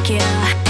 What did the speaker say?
like yeah